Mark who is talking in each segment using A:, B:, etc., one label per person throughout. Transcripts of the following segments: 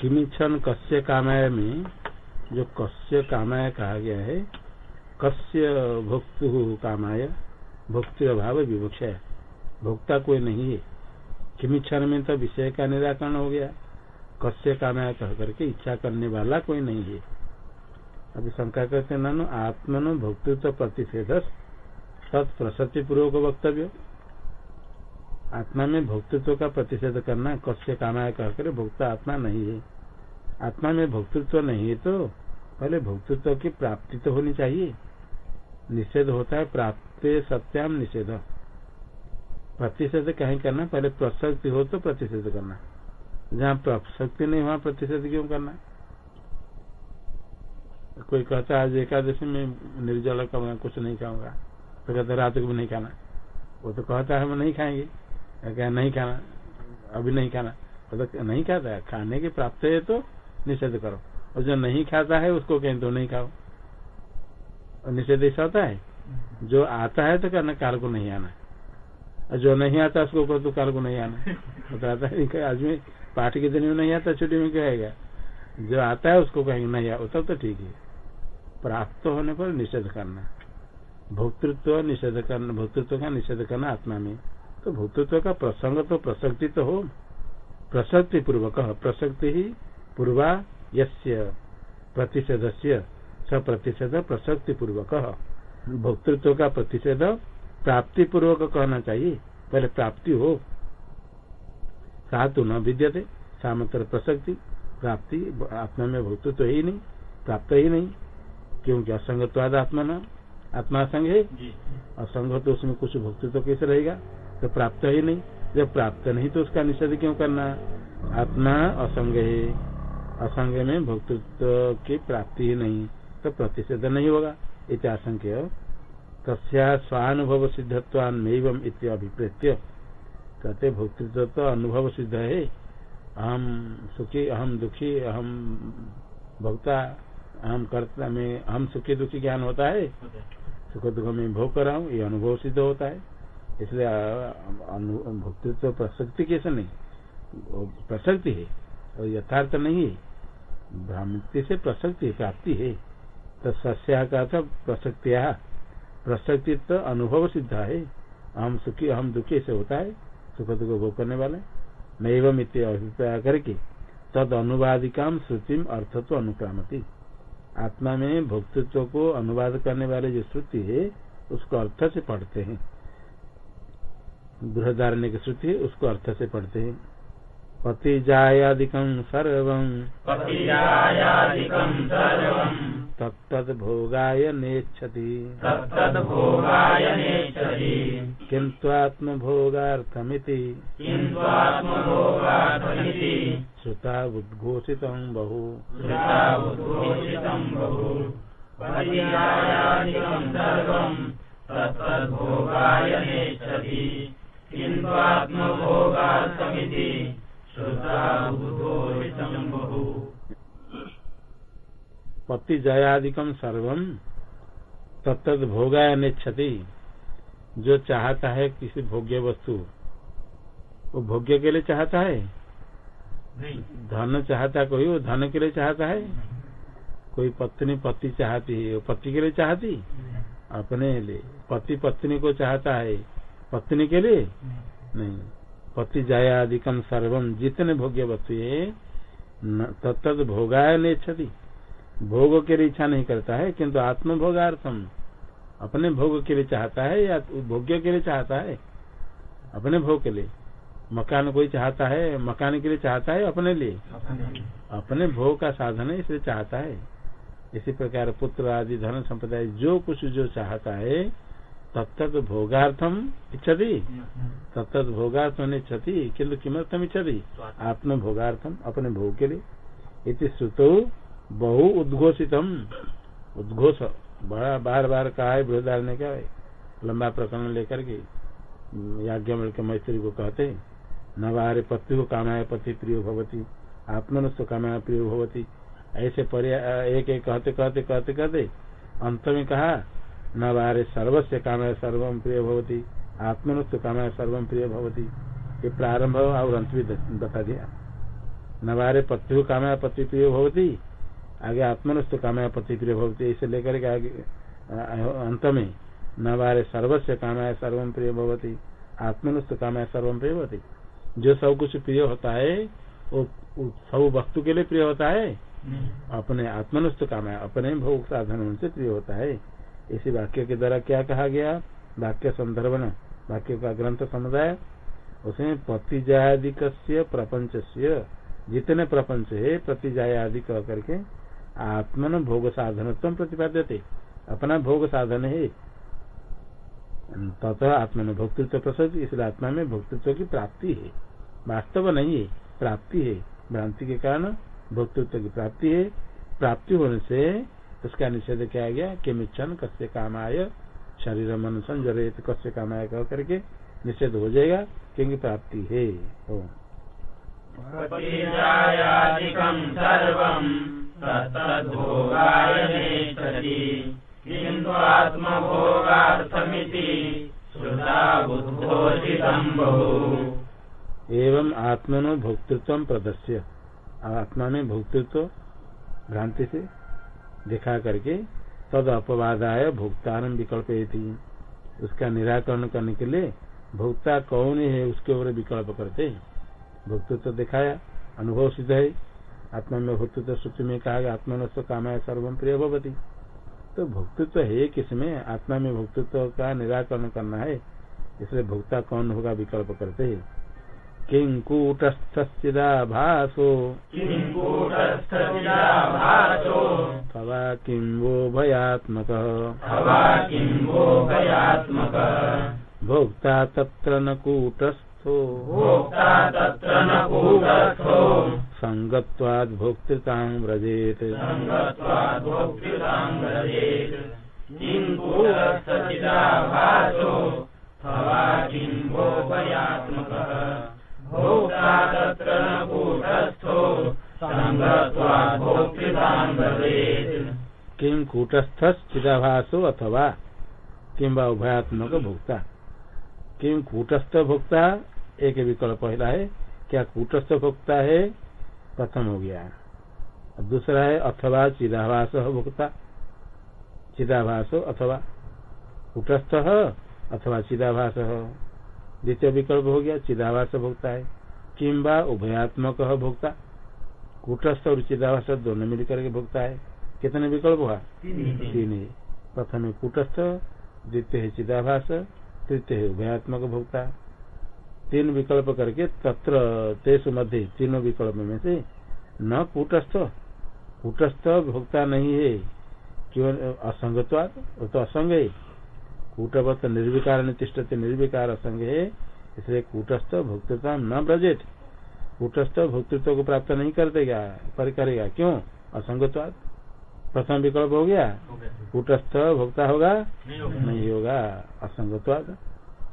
A: किमिच्छन कस्य कामाय में, जो कस्य कामाय कहा गया है, कस्य भोक्तु कामाय, भोक्ति अभाव विवक्षा है। भोक्ता कोई नहीं है। किमिच्छन में तो विषय का निराकरण हो गया। कस्य कामाय कह करके इच्छा करने वाला कोई नहीं है। अभी शंका करते नानो, आत्मनो भोक्तृत्व प्रतिषेध तत्प्रसति पूर्वक वक्तव्य। आत्मा में भोक्तृत्व का प्रतिषेध करना कस्य कामाय कहकर भोक्ता आत्मा नहीं है। आत्मा में भोक्तृत्व नहीं है तो पहले भोक्तृत्व की प्राप्ति तो होनी चाहिए। निषेध होता है, प्राप्त सत्याम निषेध। प्रतिषेध कहीं करना, पहले प्रसक्ति हो तो प्रतिषेध करना। जहाँ प्रसक्ति नहीं, वहाँ प्रतिषेध क्यों करना? कोई कहता है, आज एकादशी में निर्जल का मैं कुछ नहीं खाऊँगा तो कहते रात को भी नहीं खाना। वो तो कहता है, हम नहीं खाएँगे। क्या नहीं खाना। अभी नहीं खाना। वो तो नहीं खाता है। खाने की प्राप्त है तो निषेध करो। और जो नहीं खाता है, उसको कहें तो नहीं खाओ। और निषेध ऐसा होता है? जो आता है तो कहना काल को नहीं आना और जो नहीं आता उसको कहो तो काल को नहीं आना बताता है आज में पाठ के दिन में नहीं आता, छुट्टी में कहेगा जो आता है, उसको कहेंगे, नहीं आता तब तो ठीक है। प्राप्त होने पर निषेध करना। भोक्तृत्व निषेध करना, भोक्तृत्व का निषेध करना आत्मा में। तो भोक्तृत्व का प्रसंग तो प्रसक्ति तो हो। प्रसक्ति पूर्वक प्रसक्ति ही पूर्वा यस्य प्रतिषेध से स प्रतिषेध प्रसक्ति पूर्वक भोक्तृत्व का प्रतिषेध प्राप्ति पूर्वक कहना चाहिए पहले प्राप्ति हो। सा तो न विद्यते सामंत्र प्रसक्ति प्राप्ति आत्मा में भोक्तृत्व ही नहीं प्राप्त ही नहीं क्योंकि असंगत्वाद आत्मा न आत्मा संग है। असंग तो उसमें कुछ भोक्तृत्व कैसे रहेगा? तो प्राप्त ही नहीं। जब प्राप्त नहीं तो उसका निषेध क्यों करना आत्मा असंग है। असंग में भोक्तृत्व की प्राप्ति ही नहीं तो प्रतिषेध नहीं होगा। इत्याशंक्य तस्या स्वानुभव सिद्धत्वान अभिप्रेत्य। कहते भोक्तृत्व तो अनुभव सिद्ध है। अहम सुखी अहम दुखी अहम भोक्ता अहम कर्ता में हम सुखी दुखी ज्ञान होता है। सुख दुख में भोग कर रहा हूँ ये अनुभव सिद्ध होता है। इसलिए भोक्तृत्व प्रसक्ति कैसे नहीं। प्रसक्ति है, और यथार्थ नहीं है। भ्रांति से प्रसक्ति प्राप्ति है। तो सस्या का था प्रसक्तिया प्रसक्ति तो अनुभव सिद्ध है। हम सुखी हम दुखी से होता है। सुख दुख भोग करने वाले। नैव मित्य अभिप्राय करके, तद अनुवादिका श्रुतिम अर्थ तो अनुक्रामती आत्मा में भोक्तृत्व को अनुवाद करने वाले जो श्रुति है, उसको अर्थ से पढ़ते हैं। बृहदारण्य की श्रुति उसको अर्थ से पढ़ते हैं। पति जायादिकम सर्व। नेच्छति।
B: तत्तद्भोगाय नेच्छति।
A: किन्त्वात्मभोगार्थमिति
B: किन्त्वात्मभोगार्थमिति
A: श्रुता उद्घोषितं बहु।
B: सर्वं। नेच्छति।
A: पति जयादिकम सर्वम तत्त भोगाय नेच्छति जो चाहता है किसी भोग्य वस्तु वो भोग्य के लिए चाहता है? धन चाहता कोई वो धन के लिए चाहता है? कोई पत्नी पति चाहती है वो पति के लिए चाहती? अपने लिए। पति पत्नी को चाहता है पत्नी के लिए? नहीं। पति जयादिकम सर्वम जितने भोग्य वस्तु है तत्त भोगाय नेच्छति। भोग के लिए इच्छा नहीं करता है किंतु आत्म भोगार्थम अपने भोग के लिए चाहता है या भोग्य के लिए चाहता है? अपने भोग के लिए। मकान कोई चाहता है मकान के लिए चाहता है अपने लिए? अपने भोग का साधन है इसलिए चाहता है। इसी प्रकार पुत्र आदि धन संप्रदाय जो कुछ जो चाहता है तत्त भोगार्थम इच्छति। तत्त भोगार्थम इच्छति, किन्तु किमर्थम इच्छति? आत्म भोगार्थम अपने भोग के लिए। इति श्रुतो बहु उद्घोषितम। उद्घोष, बड़ा बार बार कहा है बृहदार ने क्या है? लंबा प्रकरण लेकर के याज्ञ के मैत्री को कहते न बाहर पति हो कामाय पति प्रिय भवती आत्मनस्व कामाय प्रिय भवती। ऐसे एक एक कहते कहते कहते कहते, अंत में कहा न बाहर सर्वस्व कामाय सर्व प्रिय भवती आत्मनस्व कामाय सर्व प्रिय भवती। ये प्रारंभ और अंत भी बता दिया। नवारे पत्यु कामया पति प्रिय भवती आगे आत्मनस्तु कामया पति प्रिय भवती। इसे लेकर के आगे अंत में नवारे सर्वस्व कामया सर्वम प्रिय भवती आत्मनस्तु कामया सर्वम प्रिय भवती। जो सब कुछ प्रिय होता है वो सब वस्तु के लिए प्रिय होता है। अपने आत्मनस्तु कामया अपने भोग साधन उनसे प्रिय होता है। इसी वाक्य के द्वारा क्या कहा गया? वाक्य संदर्भ न। वाक्य का ग्रंथ समुदाय। उसमें प्रतिजादिक प्रपंच जितने प्रपंच है प्रतिजाय आदि कह करके आत्मन भोग साधन प्रतिपाद्य अपना भोग साधन है। तथा आत्मन भोक्तृत्व प्रसव इसलिए आत्मा में भोक्तृत्व की प्राप्ति है। वास्तव नहीं है, प्राप्ति है। भ्रांति के कारण भोक्तृत्व की प्राप्ति है। प्राप्ति होने से उसका निषेध किया गया कि मिच्छन कस्य कामाय शरीर मन संजरित कस्य कामाय कह करके निषेध हो जाएगा क्योंकि प्राप्ति है। ओ एवं आत्मनो भोक्तृत्व प्रदर्श्य आत्मा में भोक्तृत्व भ्रांति से दिखा करके तद अपवादाय भोक्तान विकल्प उसका निराकरण करने के लिए भोक्ता कौन है उसके ऊपर विकल्प करते है। भोक्तृत्व दिखाया अनुभव सिद्ध है। आत्मा में भोक्तृत्व सूची में कहा गया, आत्मा काम सर्वम प्रिय भवती। तो भोक्तृत्व है किसमें आत्मा में भोक्तृत्व का निराकरण करना है। इसलिए भोक्ता कौन होगा विकल्प करते है।
B: किङ्कूटस्थश्चिदाभासो
A: तवा किं वो भयात्मकः। भोक्ता तत्र न कूटस्थो। सङ्गत्वाद् भोक्तृतां व्रजेत्। किम चिदाभासो अथवा किम उभयात्मक भोक्ता किम कूटस्थ भोक्ता एक विकल्प पहला है, क्या कूटस्थ भोक्ता है? प्रथम हो गया। दूसरा है, अथवा चिदाभास भोक्ता? चिदाभास अथवा कूटस्थ अथवा चिदाभास? द्वितीय विकल्प हो गया चिदाभास भोक्ता है। किम्बा उभयात्मक भोक्ता। कूटस्थ और चिदाभास दोनों मिलकर के भोक्ता है। कितने विकल्प हुआ? तीन है। प्रथम कूटस्थ द्वितीय है चिदाभास तृतीय है उभयात्मक भोक्ता। तीन विकल्प करके तत्र तेज मध्य तीनों विकल्प में से न कूटस्थ। कूटस्थ भोक्ता नहीं है। क्यों असंगत्वाद वो तो असंग है। कूटवत निर्विकार निष्ठते निर्विकार असंग है इसलिए कूटस्थ भोक्तृता न ब्रजेट कूटस्थ भोक्तृत्व को प्राप्त नहीं कर देगा पर करेगा क्यों? असंगत्वाद प्रथम विकल्प हो गया। कूटस्थ भोक्ता होगा? नहीं होगा। असंगत्वाद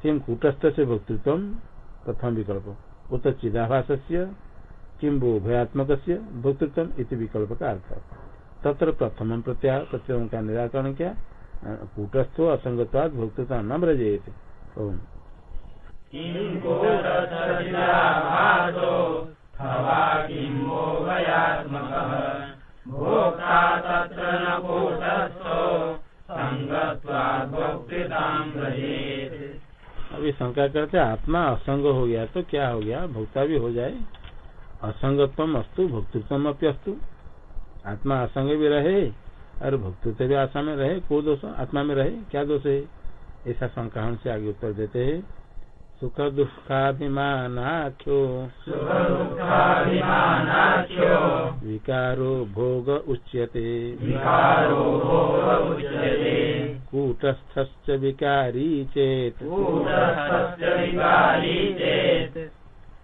A: किम कूटस्थ से भोक्तृत्व? प्रथम विकल्प। उत चिदाभास किम वो भयात्मक भोक्तृत्व? इति विकल्प का अर्थ। तत्र प्रथम प्रत्याह प्रत्ययों का निराकरण किया। कूटस्थो असंगत्वाद भोक्तृता न ब्रजेत ओम। अभी शंका करते आत्मा असंग हो गया तो क्या हो गया? भोक्ता भी हो जाए। असंगत्व अस्तु भोक्तृत्व अस्तु। आत्मा असंग भी रहे और भोक्तृत्व आत्मा में रहे को दोष आत्मा में रहे क्या दोष है? ऐसा शंका से आगे उत्तर देते हैं। सुख दुखाभिमानाख्यो विकारो भोग उच्यते। कूटस्थ विकारी चेत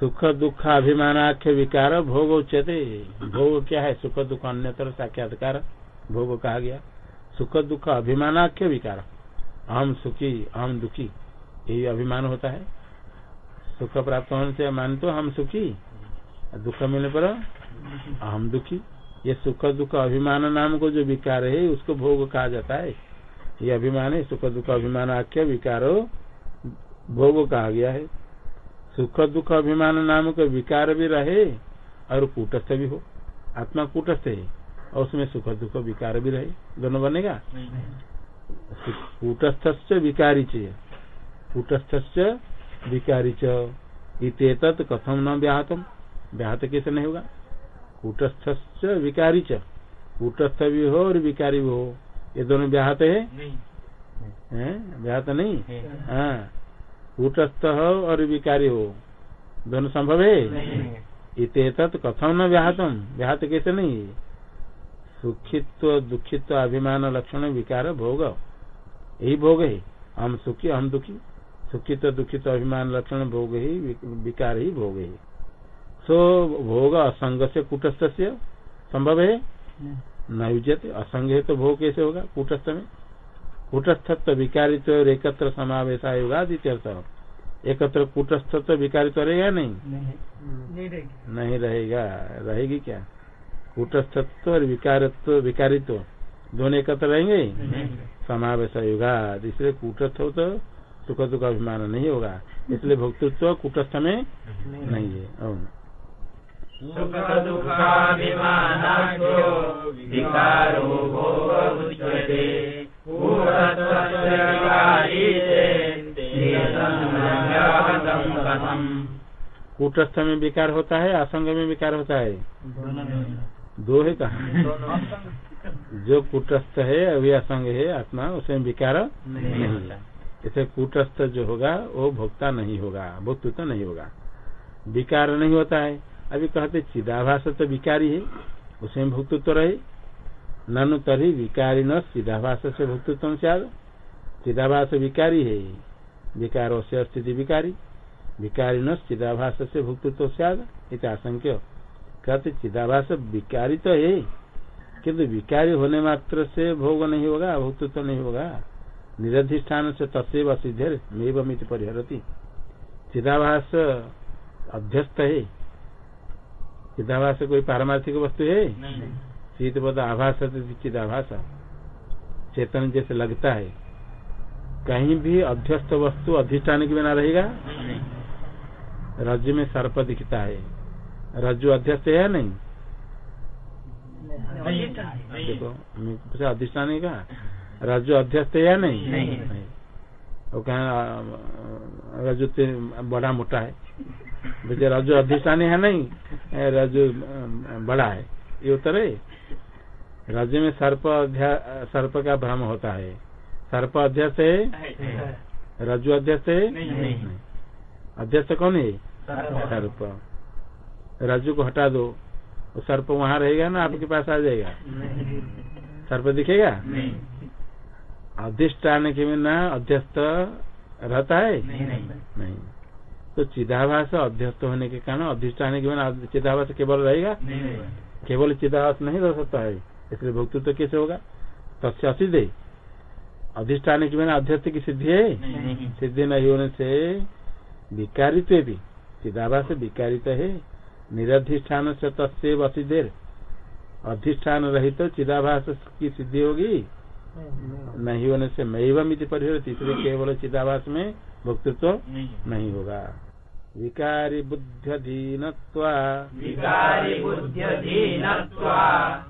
A: सुख दुख अभिमानाख्य विकार भोग उच्यते भोग क्या है? सुख दुख अन्यतर साक्षात्कार भोग कहा गया। सुख दुख अभिमानाख्य विकार। अहम सुखी, अहम दुखी, यही अभिमान होता है। सुख प्राप्त होने से मान तो हम सुखी, दुख मिलने पर अहम दुखी। ये सुख दुख अभिमान नाम को जो विकार है, उसको भोग कहा जाता है। ये अभिमान है सुख दुख अभिमान आख्य विकारो भोग कहा गया है। सुख दुख अभिमान नाम का विकार भी रहे और कूटस्थ भी हो। आत्मा कूटस्थ है और उसमें सुख दुख विकार भी रहे। दोनों बनेगा? कूटस्थ विकारी च कूटस्थ विकारी चेत कथम न व्याहतम? व्याहत कैसे नहीं होगा? कूटस्थ विकारी च कूटस्थ भी हो और विकारी भी हो। ये दोनों व्याहत है? व्याहत नहीं। हाँ। कूटस्थ हो और विकारी हो। दोनों संभव है? इत कथम न व्याहतम? व्याहत कैसे नहीं? सुखित्व दुखित्व अभिमान लक्षण विकार भोग। यही भोग है। हम सुखी हम दुखी। सुखित्व दुखित अभिमान लक्षण भोग ही विकार ही भोग है। सो भोग असंग से कुटस्थ संभव है? न युजत असंग है तो भोग कैसे होगा? कुटस्थ में। कुटस्थत्व विकारित्व और एकत्र समावेश होगा द्वितीय एकत्र कुटस्थत्व विकारित्व रहेगा नहीं? नहीं। नहीं रहेगा। रहेगी। क्या? कूटस्थत्व और विकारत्व विकारित्व दोनों एकत्र रहेंगे? समावेश होगा इसलिए कूटस्थ हो तो सुख दुख अभिमान नहीं होगा। इसलिए भक्तृत्व कूटस्थ में नहीं। है।
B: सुख
A: कूटस्थ में विकार होता है असंग में विकार होता है। दो है? कहा जो कूटस्थ है अभी असंग है आत्मा उसमें विकार नहीं है इसे कूटस्थ जो होगा वो भोक्ता नहीं होगा भोक्तृत्व तो नहीं होगा। विकार नहीं होता है। अभी कहते चिदाभास तो विकारी है उसमें भुक्तत्व तो रहे। ननु तरी विकारी न चिदाभास से भुक्तत्व से चिदाभास विकारी है। विकारो से स्थिति विकारी। विकारी न चिदाभास से भुक्तत्व से आशंक्य। कहते चिदाभास विकारी तो है। किंतु विकारी होने मात्र से भोग नहीं होगा, भुक्तत्व तो नहीं होगा। निरधिष्ठान से तस्व असिधर मेवमित परिहरती। चिदाभास अध्यस्त है। चिदाभास कोई पारमार्थिक वस्तु है? शीत पद आभास चिदाभास चेतन जैसे लगता है। कहीं भी अध्यस्त वस्तु अधिष्ठान के बिना रहेगा? रज्जु में सर्प दिखता है। रज्जु अध्यस्त है या नहीं? देखो अधिष्ठान का रज्जु अध्यस्त है या नहीं, नहीं। वो कहा रजु बड़ा मोटा है। मुझे रजु अधिष्ठान है नहीं? रजु बड़ा है। ये उत्तर है? रजु में सर्प सर्प का भ्रम होता है। सर्प अध्यस्त है? रजु अध्यस्त है? अध्यक्ष कौन है? सर्प। रजु को हटा दो। सर्प वहाँ रहेगा ना? आपके पास आ जाएगा। सर्प दिखेगा? अधिष्ठान के बिना अध्यस्त रहता है?
B: नहीं, नहीं,
A: नहीं। तो चिदाभास अध्यस्त होने के कारण अधिष्ठान के बिना चिदाभास केवल रहेगा? केवल चिदाभास नहीं रह सकता है। इसलिए भक्तृत्व तो कैसे होगा? तस्य असिध अधिष्ठान के बिना अध्यस्त की सिद्धि है? सिद्धि नहीं होने से विकारित्व भी। चिदाभास विकारित है। निरधिष्ठान से तस्व असिधेर अधिष्ठान रहित तो चिदाभास की सिद्धि होगी? नहीं होने से मैवम परिहर इसलिए केवल चिदाभास में भक्तृत्व नहीं होगा। विकारी बुद्ध्यधीन
B: विकारी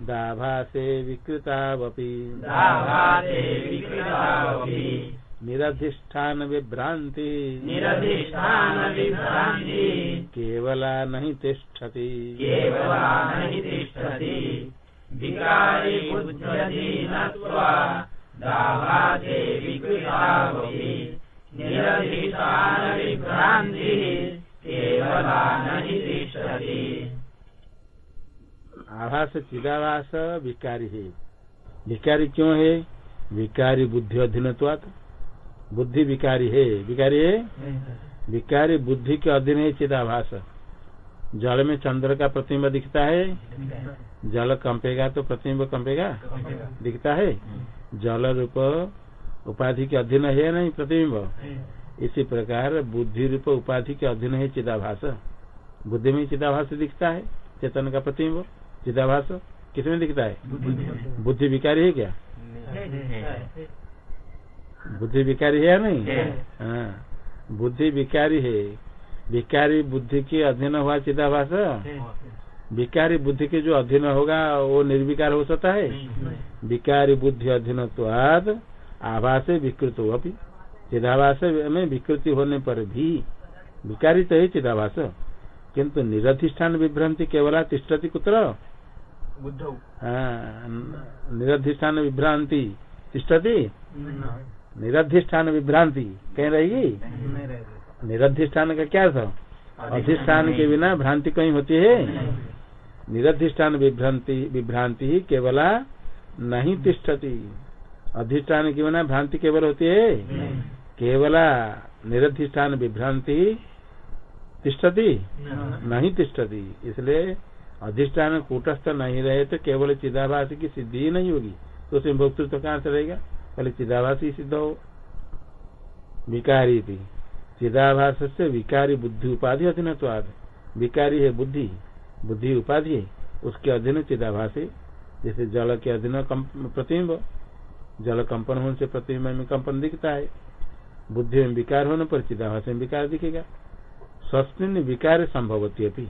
A: दाभासे विकृतावपि।
B: दाभासे विकृतावपि।
A: निरधिष्ठान विभ्रांति
B: निरधिष्ठान विभ्रांति
A: केवला नहीं तिष्ठति।
B: केवला नहीं तिष्ठति। विकारी बुद्ध्यधीन दाभासे विकृतावपि।
A: आभास चिदाभास विकारी है। विकारी क्यों है? विकारी बुद्धि अधीनत्वात। बुद्धि विकारी है। विकारी है? विकारी बुद्धि के अधीन है चिदाभास। जल में चंद्र का प्रतिबिंब दिखता है। जल कंपेगा तो प्रतिबिंब कंपेगा? दिखता है। जल रूप उपाधि के अधीन है नहीं? प्रतिबिंब। इसी प्रकार बुद्धि रूप उपाधि के अधीन है चिदाभास। बुद्धि में चिदाभास दिखता है चेतन का प्रतिबिंब। चिदाभास किसमें दिखता है? बुद्धि विकारी है क्या? बुद्धि विकारी है या नहीं? हाँ। बुद्धि विकारी है। विकारी बुद्धि के अधीन हुआ चिदाभास? विकारी बुद्धि के जो अधीन होगा वो निर्विकार हो सकता है? विकारी बुद्धि अधीन आभास विकृत हो अभी चिदाभास में विकृति होने पर भी विकारी तो है चिदाभास। किंतु निरधिष्ठान विभ्रांति केवल तिष्ठती कुत्र? हाँ, निरधिष्ठान विभ्रांति। तिष्ठती? निरधिष्ठान विभ्रांति। कहीं रहेगी? निरधिष्ठान का क्या था? अधिष्ठान के बिना भ्रांति कहीं होती है? निरधिष्ठान विभ्रांति विभ्रांति ही केवला नहीं तिष्ठती। अधिष्ठान की बना भ्रांति केवल होती है? केवला निरधिष्ठान विभ्रांति तिष्ठती? नहीं। तिष्ठती। इसलिए अधिष्ठान कूटस्थ नहीं रहे तो केवल चिदाभास की सिद्धि ही नहीं होगी। तो उसमें भोक्तृत्व तो कहाँ से रहेगा? पहले चिदाभास ही सिद्ध हो। विकारी भी। चिदाभास से विकारी बुद्धि उपाधि अधीन विकारी है बुद्धि। बुद्धि उपाधि उसके अधीन चिदाभास। जैसे जल के अधीन प्रतिबिंब। जल कंपन होने से प्रतिबिंब में कंपन दिखता है। बुद्धि में विकार होने पर चिदाभास में विकार दिखेगा। स्वस्मिन विकार संभवती अभी।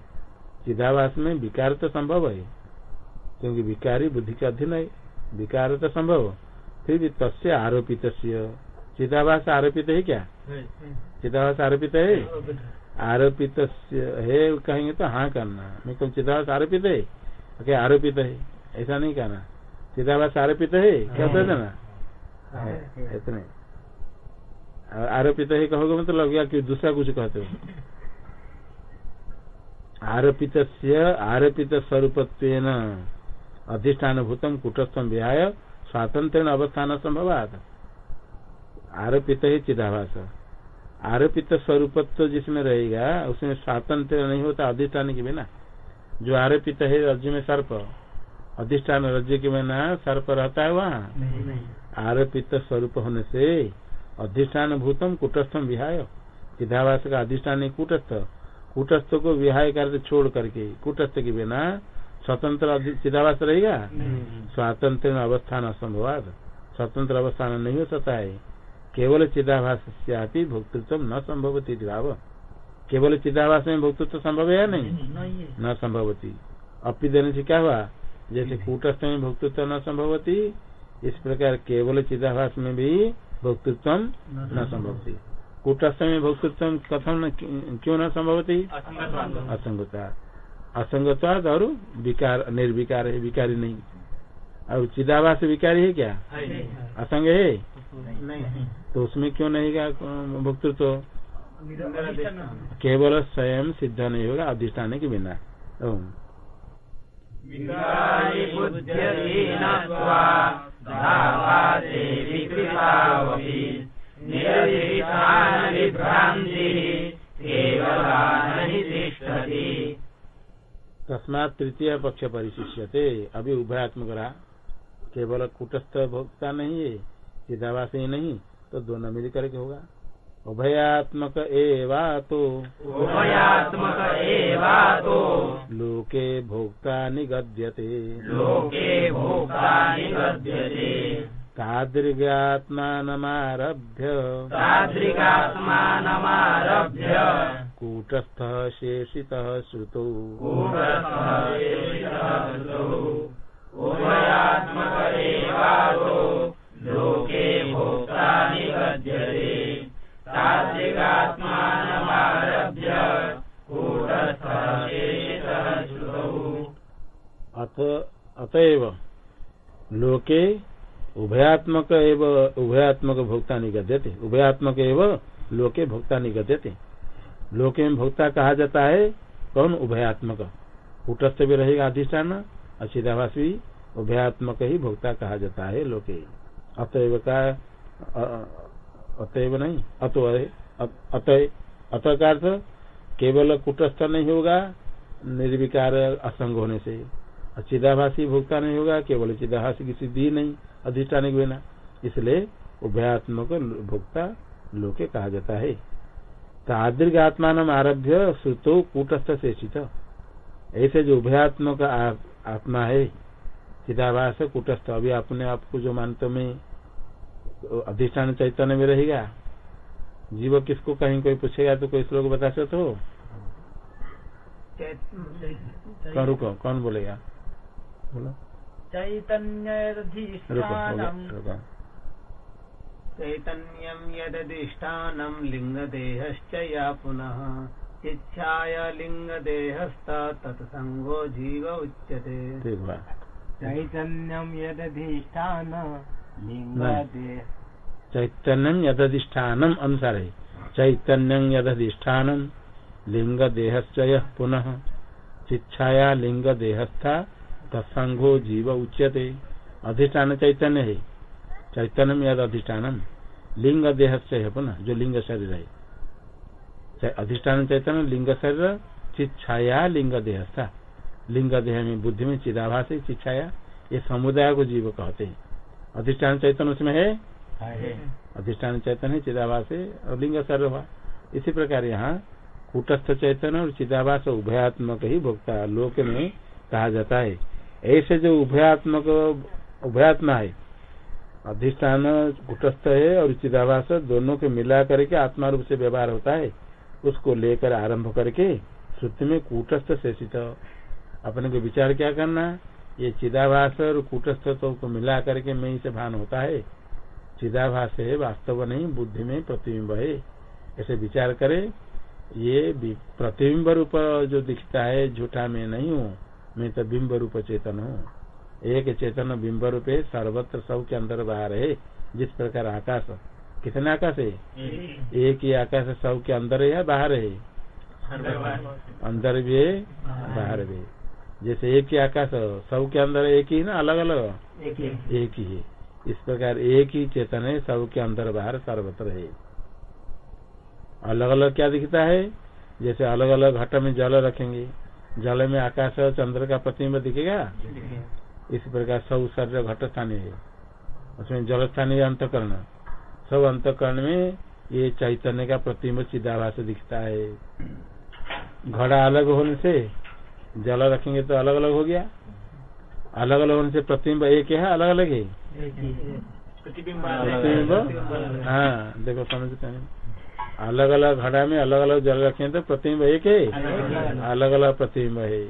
A: चिदाभास में विकार तो संभव है क्योंकि विकारी बुद्धि का अधीन है। विकार तो संभव फिर भी तस्य आरोपित चिदाभास आरोपित है क्या? चिदाभास आरोपित है? आरोपित है कहेंगे तो हाँ करना। मैं कल चिदाभास आरोपित है? क्या आरोपित है। ऐसा नहीं कहना। चिदाभास आरोपित है? क्या कह देना इतने। आरोपित है कहोगे मतलब लग गया कि दूसरा कुछ कहते हो। आरोपित आरोपित स्वरूप अधिष्ठान भूतम कुटस्थम विहाय स्वातंत्र अवस्थान संभव आरोपित ही चिदाभास। आरोपित स्वरूपत्व जिसमें रहेगा उसमें स्वातंत्र नहीं होता अधिष्ठान के बिना। जो आरोपित है राज्य में सर्प। अधिष्ठान राज्य के बिना सर्प रहता है वहाँ। आरोपित स्वरूप होने से अधिष्ठान भूतम कुटस्थम विहाय। चिदाभास का अधिष्ठान कूटस्थ। कूटस्थ को विहाय कर छोड़ करके कुटस्थ के बिना स्वतंत्र चिदावास रहेगा? स्वातंत्र अवस्थान असंभव स्वतंत्र अवस्थान नहीं हो सकता है। केवल चिदाभास से भोक्तृत्व न संभवती भाव केवल चिदाभास में भोक्तृत्व संभव है या नहीं। न संभवती। अपी देने से क्या हुआ? जैसे कूटस्थ में भोक्तृत्व न संभवती इस प्रकार केवल चिदाभास में भी भोक्तृत्व न संभवती। कूटस्थ में भोक्तृत्व कथम क्यों न संभवती? असंगता असंगतवाद और विकार निर्विकार है विकारी नहीं। और चिदाभास विकारी है क्या? असंग है? तो उसमें क्यों नहीं का भोक्तृत्व? केवल स्वयं सिद्ध नहीं होगा अधिष्ठान के बिना। तस्मात तृतीय पक्ष परिशिष्य अभी उभयात्मक रहा केवल कुटस्थ भोक्ता नहीं है सीधावास नहीं तो दोनों मिल करके होगा। उभयात्मक एवा तो
B: उभयात्मक एवा तो
A: लोके भोक्ता निगद्यते।
B: लोके भोक्ता निगद्यते।
A: तादृगात्मानमारभ्य।
B: तादृगात्मानमारभ्य।
A: कूटस्थः शेषितः श्रुतौ।
B: लोके भोक्ता निगद्यते। कूटस्थः शेषितः श्रुतौ
A: अथ अतएव लोके उभयात्मक एव, उभयात्मक भोक्ता निगद्यते उभयात्मक एव लोके भोक्ता निगद्यते लोके में भोक्ता कहा जाता है? कौन उभयात्मक? कुटस्थ भी रहेगा अधिष्ठान अचिदाभास भी उभयात्मक ही भोक्ता कहा जाता है लोके। अतएव का अतएव नहीं। अतो अतः अतः का अर्थ, केवल कुटस्थ नहीं होगा, निर्विकार असंग होने से। और चिदाभासी भोक्ता नहीं होगा, केवल चिदाभासी की सिद्धि नहीं अधिष्ठान के बिना इसलिए उभयात्मक भोक्ता लोके कहा जाता है। तादृग आत्मान आरभ्य श्रुतो कूटस्थ शेषित। ऐसे जो उभयात्मक आत्मा है, चिदाभास कूटस्थ, अभी अपने आपको जो मानते में अधिष्ठान चैतन्य में रहेगा। जीव किसको कहीं कोई पूछेगा तो कोई श्लोक बता सकते हो? कौन रुको? कौन बोलेगा? बोलो।
C: चैतन्यं यदधिष्ठानं लिङ्गदेहश्च या पुनः। इच्छाय लिङ्गदेहस्ता तत्सङ्गो जीव उच्यते। चैतन्यम यदधिष्ठान लिङ्गदेह
A: चैतन्यम यदधिष्ठानम अनुसार। है चैतन्यम लिंग देहश्चय पुनः। शिक्षाया लिंग देहस्था तत्संगो जीव उच्यते। अधिष्ठान चैतन्य है। चैतन्यम यद अधिष्ठानम लिंग देहश्चय पुनः, जो लिंग शरीर है अधिष्ठान चैतन्य लिंग शरीर चिच्छाया लिंग देहस्था लिंग देह में बुद्धि में चिदाभास चिच्छाया ये समुदाय को जीव कहते हैं। अधिष्ठान चैतन्य उसमें है? अधिष्ठान चैतन्य चिदाभास और लिंग सर्व इसी प्रकार यहाँ कुटस्थ चैतन्य और चिदाभास उभयात्मक ही भोक्ता लोक में कहा जाता है। ऐसे जो उभयात्मक उभयात्मा है अधिष्ठान कुटस्थ है और चिदाभास दोनों के मिला करके आत्मा रूप से व्यवहार होता है उसको लेकर आरंभ करके श्रुति में कूटस्थ शेषित। अपने को विचार क्या करना? ये चिदाभास और कूटस्थ को मिला करके मैं से भान होता है। चिदाभास है वास्तव नहीं बुद्धि में प्रतिबिंब है। ऐसे विचार करे ये प्रतिबिंब रूप जो दिखता है झूठा में नहीं हूँ मैं तो बिंब रूप चेतन हूँ। एक चेतन बिंब रूप है सर्वत्र सब के अंदर बाहर है जिस प्रकार आकाश। कितने आकाश है? एक। ही आकाश सब के अंदर है या बाहर है? अंदर भी है बाहर भी जैसे एक ही आकाश सब के अंदर एक ही ना अलग अलग एक ही है। इस प्रकार एक ही चेतन है सब के अंदर बाहर सर्वत्र है। अलग अलग क्या दिखता है? जैसे अलग अलग घट में जल रखेंगे। जल में आकाश और चंद्र का प्रतिबिंब दिखेगा? इस प्रकार सब शरीर घट स्थानीय है। उसमें जल स्थानीय अंतकरण। सब अंतकरण में ये चैतन्य का प्रतिबिंब चिदाभास दिखता है। घड़ा अलग होने से जल रखेंगे तो अलग अलग हो गया। अलग अलग होने से प्रतिबिंब एक है अलग अलग है प्रतिबिंब हाँ देखो समझते हैं। अलग अलग घड़ा में अलग अलग जल रखे तो प्रतिबिंब एक है? अलग अलग प्रतिबिंब है।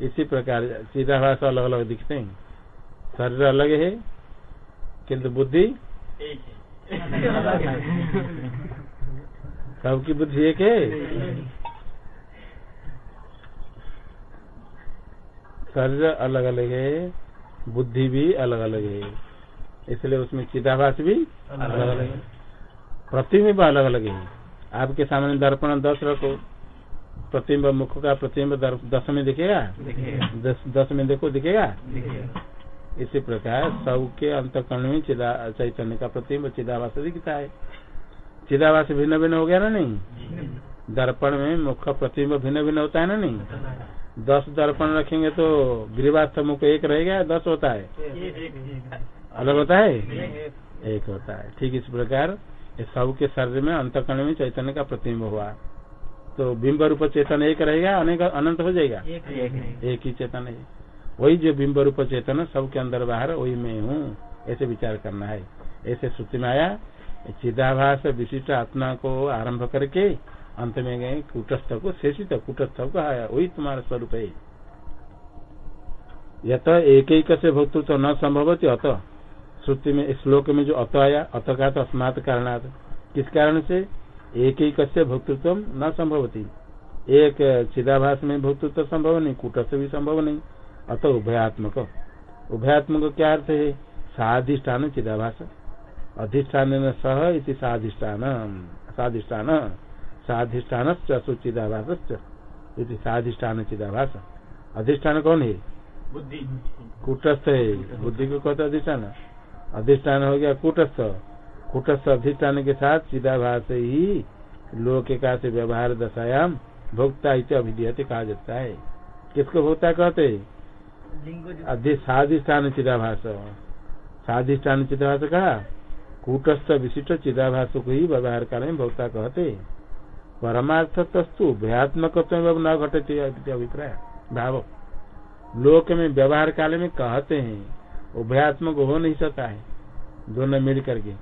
A: इसी प्रकार सीधा भाषा अलग अलग दिखते हैं। शरीर अलग है किंतु बुद्धि? सबकी बुद्धि एक है? शरीर अलग अलग है बुद्धि भी अलग अलग है। इसलिए उसमें चिदाभास भी अलग अलग है। प्रतिबिंब अलग अलग है। आपके सामने दर्पण दस रखो। प्रतिबिंब मुख का प्रतिबिंब दस में दिखेगा? दस दस में देखो दिखेगा? इसी प्रकार सब के अंतकरण में चैतन्य का प्रतिबिंब चिदाभास दिखता है। चिदाभास भिन्न भिन्न हो गया ना नहीं? दर्पण में मुख का प्रतिबिंब भिन्न भिन्न होता है ना नहीं? दस दर्पण रखेंगे तो गिरिवास्थ मुख एक रहेगा दस होता है। अलग होता है? एक होता है। ठीक इस प्रकार सब के शरीर में अंतकरण में चैतन्य का प्रतिम्ब हुआ। तो बिंब रूप चेतन एक रहेगा अनेक अनंत हो जाएगा?
C: एक,
A: एक ही चेतन है। वही जो बिंब रूप चेतन सबके अंदर बाहर वही मैं हूँ। ऐसे विचार करना है। ऐसे श्रुति में आया चिदाभास विशिष्ट आत्मा को आरंभ करके अंत में गए कुटस्थ को, शेषित कुटस्थ को आया, वही तुम्हारा स्वरूप है। यत एक एक से भक्तृत्व तो न संभवती, अत श्रुति में श्लोक में जो अत आया, अत का तो अस्मात कारणात, किस कारण से? एक एक से भक्तृत्व न संभवती। एक चिदाभास में भक्तृत्व संभव नहीं, कूटस्थ भी संभव नहीं, अत उभयात्मक। उभयात्मक क्या अर्थ है? साधिष्ठान चिदाभास। अधिष्ठान सह इति साधिष्ठान साधिष्ठान साधिष्ठान सुचिदाभास साधिष्ठान चिदाभास। अधिष्ठान कौन है?
C: बुद्धि।
A: कूटस्थ है। बुद्धि को कहते अधिष्ठान। अधिष्ठान हो गया कूटस्थ। कूटस्थ अधिष्ठान के साथ चिदाभास ही लोक का से व्यवहार दशायाम भोक्ता इसे अभिधीयते कहा जाता है। किसको भोक्ता कहते अधि साधिष्ठान चिदाभास। साधिष्ठान चिदाभास कहा? कूटस्थ विशिष्ट चिदाभास को ही व्यवहार भोक्ता भक्ता कहते परमार्थ तस्तु भयात्मक न घटते अभिप्राय? भाव। लोक में व्यवहार काल में कहते हैं उभयात्मक हो नहीं सकता है। दोनों मिल करके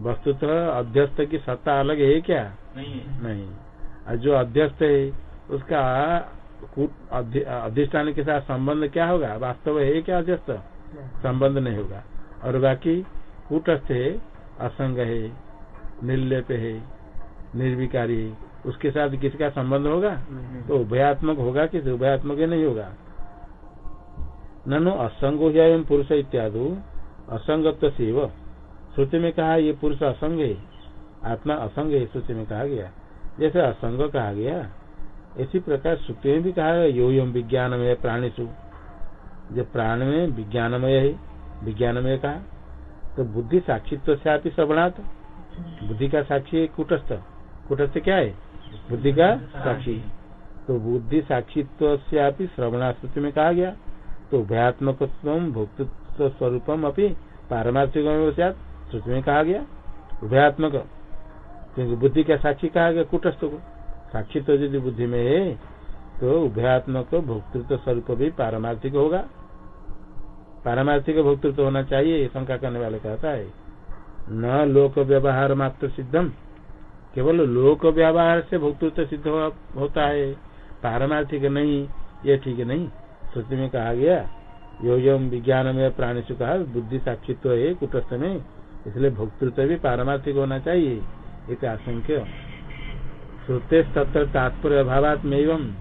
A: वस्तुतः अध्यस्त की सत्ता अलग है क्या?
B: नहीं
A: नहीं। और जो अध्यस्त है उसका अधिष्ठान के साथ संबंध क्या होगा? वास्तव है क्या अध्यस्त? संबंध नहीं होगा। और बाकी कूटस्थ है असंग है निर्लेप है। निर्विकारी उसके साथ किसका संबंध होगा? तो उभयात्मक होगा कि उभयात्मक ही नहीं होगा? ननु असंगो है पुरुष इत्यादि असंगत्व से। श्रुति में कहा ये पुरुष असंग है। आत्मा असंग है श्रुति में कहा गया। जैसे असंग कहा गया इसी प्रकार श्रुति में भी कहा गया यो यम विज्ञानमय प्राणीसु जब प्राण में विज्ञानमय है विज्ञानमय कहा तो बुद्धि साक्षित्व से आप श्रवणात् बुद्धि का साक्षी है कुटस्थ। कुटस्थ क्या है? बुद्धि का साक्षी। तो बुद्धि साक्षित्व से श्रवणास्तुति में कहा गया। तो उभयात्मक भोक्तृत्व स्वरूपम अपनी पारमार्थिक श्रुति में कहा गया। उभयात्मक। क्योंकि बुद्धि का साक्षी कहा गया, कुटस्थ को। साक्षी तो यदि बुद्धि में है तो उभयात्मक भोक्तृत्व स्वरूप भी पारमार्थिक होगा। पारमार्थिक भोक्तृत्व होना चाहिए शंका करने वाले कहता है। न लोक व्यवहार मात्र सिद्धम। केवल लोक व्यवहार से भोक्तृत्व सिद्ध होता है। पारमार्थिक नहीं, ये ठीक नहीं। श्रुति में कहा गया, योजम विज्ञान में प्राणी से कहा बुद्धि साक्षित्व है, कुटस्थ में। इसलिए भोक्तृत्व भी पारमार्थिक होना चाहिए एक आशंक्य। श्रुते तत्र तात्पर्य अभावात्म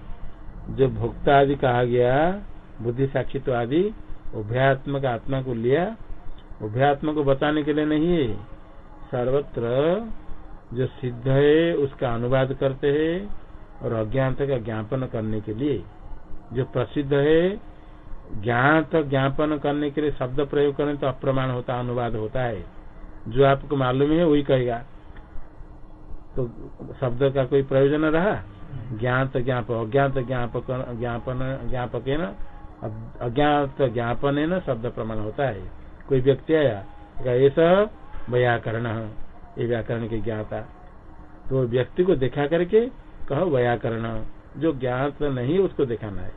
A: जो भोक्ता आदि कहा गया, बुद्धि साक्षित्व आदि, उभयात्मक आत्मा को लिया उभयात्मा को बताने के लिए नहीं है। सर्वत्र जो सिद्ध है, उसका अनुवाद करते हैं और अज्ञात का ज्ञापन करने के लिए। जो प्रसिद्ध है ज्ञात ज्ञापन करने के लिए शब्द प्रयोग करें तो अप्रमाण होता, अनुवाद होता है। जो आपको मालूम है, वही कहेगा। तो शब्द का कोई प्रयोजन रहा? ज्ञात ज्ञाप अज्ञात ज्ञापक ज्ञापन ज्ञापक है न अज्ञात ज्ञापन है न शब्द प्रमाण होता है। कोई व्यक्ति आया ऐसा व्याकरण ये व्याकरण के ज्ञाता। तो व्यक्ति को देखा करके कहो, व्याकरण, जो ज्ञात नहीं उसको दिखाना है।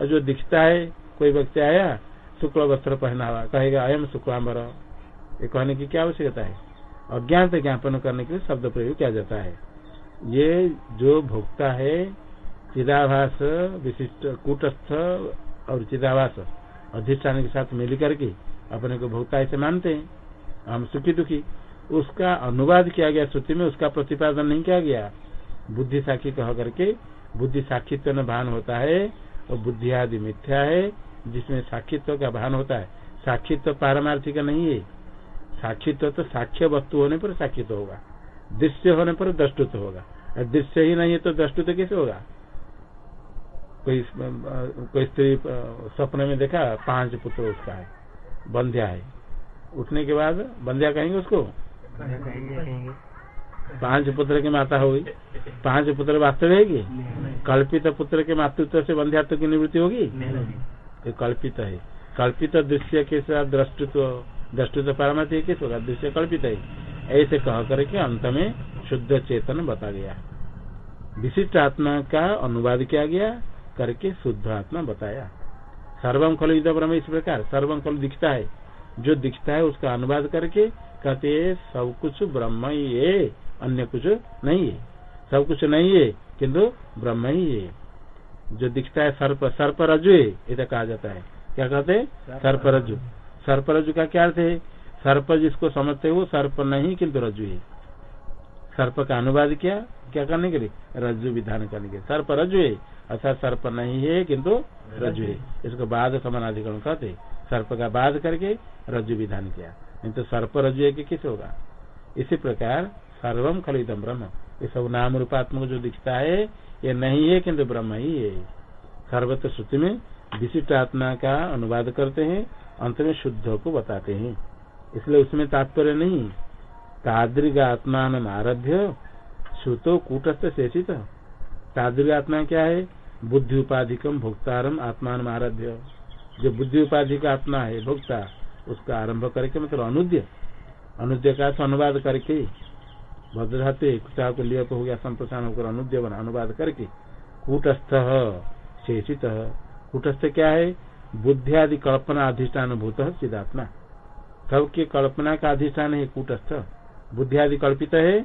A: और जो दिखता है, कोई व्यक्ति आया, शुक्ल वस्त्र पहना हुआ कहेगा, अयम शुक्लाम्बर। ये कहने की क्या आवश्यकता है? अज्ञात ज्ञापन करने के लिए शब्द प्रयोग किया जाता है। ये जो भोक्ता है, चिदाभास विशिष्ट कूटस्थ और चिदाभास अधिष्ठान के साथ मिल करके अपने को भोक्ता ऐसे मानते हैं। हम सुखी दुखी। उसका अनुवाद किया गया, श्रुति में उसका प्रतिपादन नहीं किया गया। बुद्धि साक्षी कह करके, बुद्धि साक्षित्व न भान होता है और बुद्धि आदि मिथ्या है, जिसमें साक्षित्व का भान होता है। साक्षित्व पारमार्थिक नहीं है। साक्षित्व तो साक्ष्य वस्तु होने पर साक्षित्व होगा। दृश्य होने पर दृष्टुत्व होगा। और दृश्य ही नहीं है तो दृष्टुत्व कैसे होगा? कोई कोई स्त्री सपने में देखा, पाँच पुत्र उसका है, बंध्या है। उठने के बाद बंध्या कहेंगे उसको? पाँच पुत्र की माता होगी। पाँच पुत्र वास्तव रहेगी कल्पित पुत्र के मातृत्व से बंध्यात्व की निवृत्ति होगी? ये कल्पित है। कल्पित दृश्य के साथ दृष्टित्व दृष्टित्व पारमार्थिक कैसे होगा दृश्य कल्पित है। ऐसे कह करके अंत में शुद्ध चेतन बता गया। विशिष्ट आत्मा का अनुवाद किया गया करके शुद्ध आत्मा बताया। सर्वम खल ब्रह्म इस प्रकार। सर्वम खल दिखता है। जो दिखता है उसका अनुवाद करके कहते है, सब कुछ ब्रह्म ही है, अन्य कुछ नहीं है। सब कुछ नहीं है, किंतु ब्रह्म ही है। जो दिखता है सर्प सर्प रजु है इधर कहा जाता है। क्या कहते हैं? सर्प रजु सर्प रजु का क्या अर्थ है? सर्प जिसको समझते हो, सर्प नहीं, किंतु रजु है। सर्प का अनुवाद किया, क्या करने के लिए? रज्जु विधान करने के सर्प रजु है, अर्थात सर्प नहीं है, किंतु रज्जु है। इसको बाद समानाधिकरण कहते सर्प का बाद करके रज्जु विधान किया। नहीं तो सर्प रज्जु है कि किस होगा? इसी प्रकार सर्वम खलिदम ब्रह्म। ये सब नाम रूपात्मक जो दिखता है, ये नहीं है किंतु ब्रह्म ही है। सर्वत्र श्रुति में विशिष्ट आत्मा का अनुवाद करते हैं, अंत में शुद्ध को बताते हैं। इसलिए उसमें तात्पर्य नहीं। तादृग आत्मान आरभ्य, श्रुतो कूटस्थ शेषित। तादृग आत्मा क्या है? बुद्धि उपाधिकम भोक्तारम आत्मान आरभ्य। जो बुद्धि उपाधि का आत्मा है, भोक्ता, उसका आरंभ करके मतलब अनुद्य। अनुद्य का अनुवाद करके, भद्रहाते कुटा को लिया हो गया, संप्रसारण होकर अनुद्य बना, अनुवाद करके। कूटस्थ, शेषित। कूटस्थ क्या है? बुद्धि आदि कल्पना अधिष्ठान भूत सिद्धात्मा। सबके कल्पना का अधिष्ठान है कूटस्थ। बुद्धि आदि कल्पित है?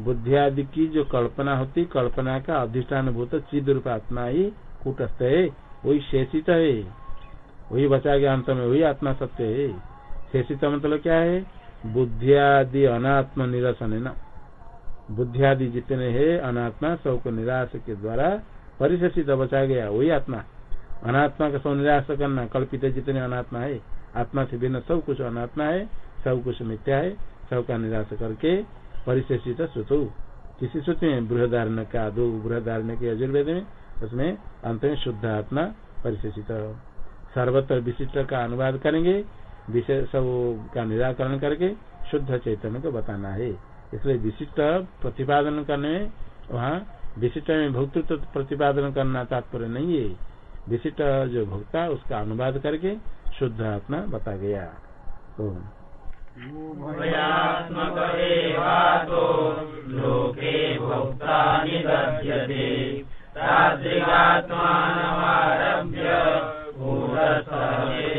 A: बुद्धि आदि की जो कल्पना होती, कल्पना का अधिष्ठान भूत, चिद रूप आत्मा ही कूटस्थ है। वही शेषित है। वही बचा गया अंत में, वही आत्मा सत्य है। शेषित मतलब क्या है? बुद्धियादि अनात्म निरसन है न। बुद्धियादि जितने है, अनात्मा सबको निराश के द्वारा परिशेषित बचा गया, वही आत्मा। अनात्मा का सब निराश करना, कल्पित जितने अनात्मा है। आत्मा से बिना सब कुछ अनात्मा है, सब कुछ मिथ्या है, सबका निराश करके परिशेषित श्रुतु। किसी श्रुति में बृहदारण का दो बृहदारण के यजुर्वेद में उसमें अंत में शुद्ध आत्मा परिशेषित सर्वत्र विशिष्ट का अनुवाद करेंगे सब का निराकरण करके शुद्ध चैतन्य को बताना है। इसलिए विशिष्ट प्रतिपादन करने में, वहाँ विशिष्ट में भोक्तृत्व तो प्रतिपादन करना तात्पर्य नहीं है। विशिष्ट जो भोक्ता, उसका अनुवाद करके शुद्ध आत्मा बता गया। तो
B: लोके भोक्ता तादृगात्मानमारभ्य भूतस्थेषितः श्रुतौ